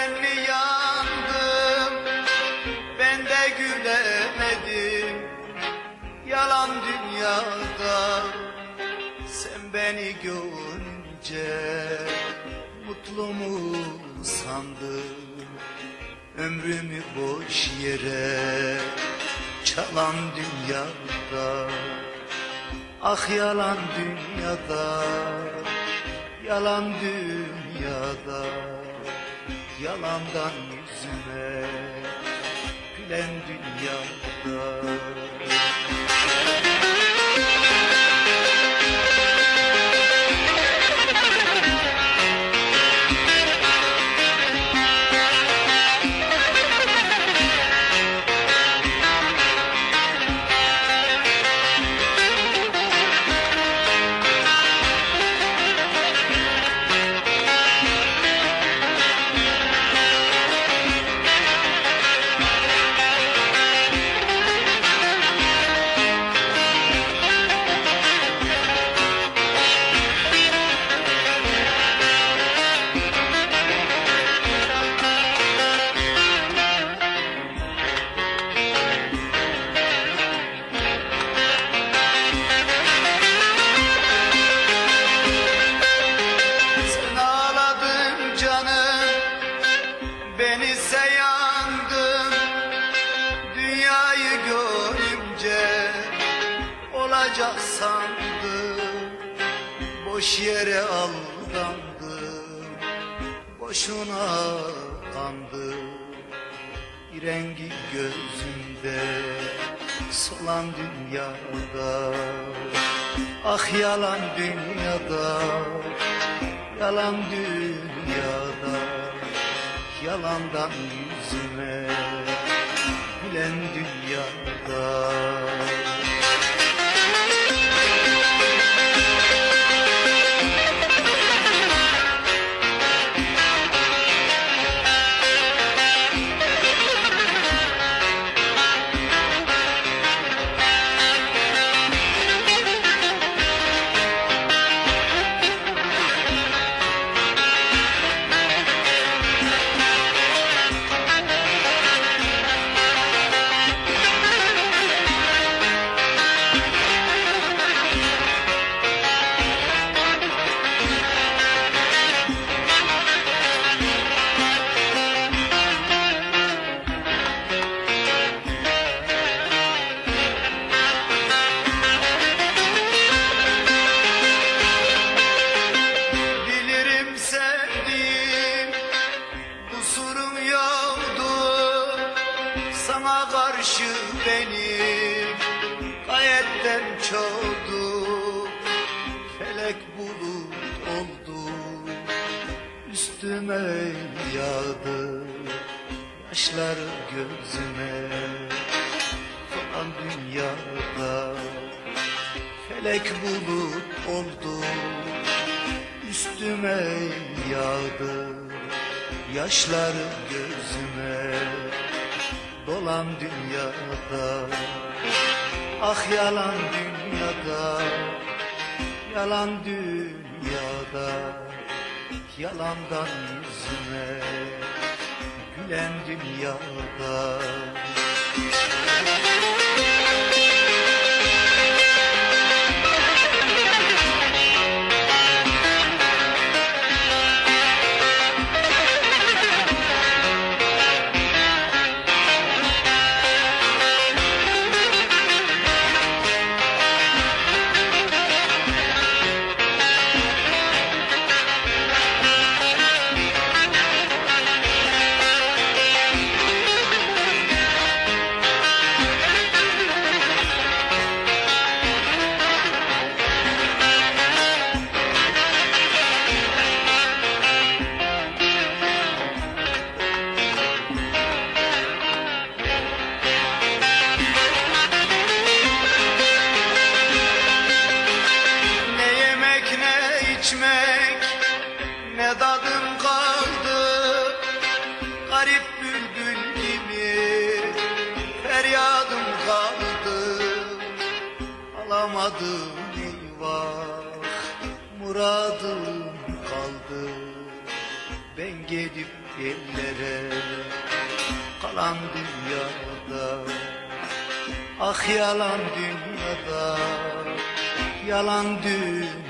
sen yandım ben de gülemedim. Yalan dünyada sen beni görünce mutlu mu sandın? Ömrümü boş yere çalan dünyada ah yalan dünyada yalan dünyada. Yalandan yüzüme Gülen dünyada Beni ise yandım Dünyayı görünce Olacak sandım Boş yere aldandım Boşuna kandım rengi gözümde Solan dünyada Ah yalan dünyada Yalan dünyada Yalandan yüzüme Gülen dünyada gayetten çoktu Felek bulut oldu. Üstüme yağdı Yaşlar gözüme. Falan dünyada Felek bulut oldu. Üstüme yağdı Yaşlar gözüme dolan dünyada. Ah yalan dünyada Yalan dünyada. Yalandan yüzüme Gülen dünyada içmek ne tadım kaldı. Garip bülbül gibi feryadım kaldı. Alamadım eyvah muradım kaldı. Ben gidip ellere kalan dünyada Ah yalan dünyada Yalan dünyada